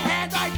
hands I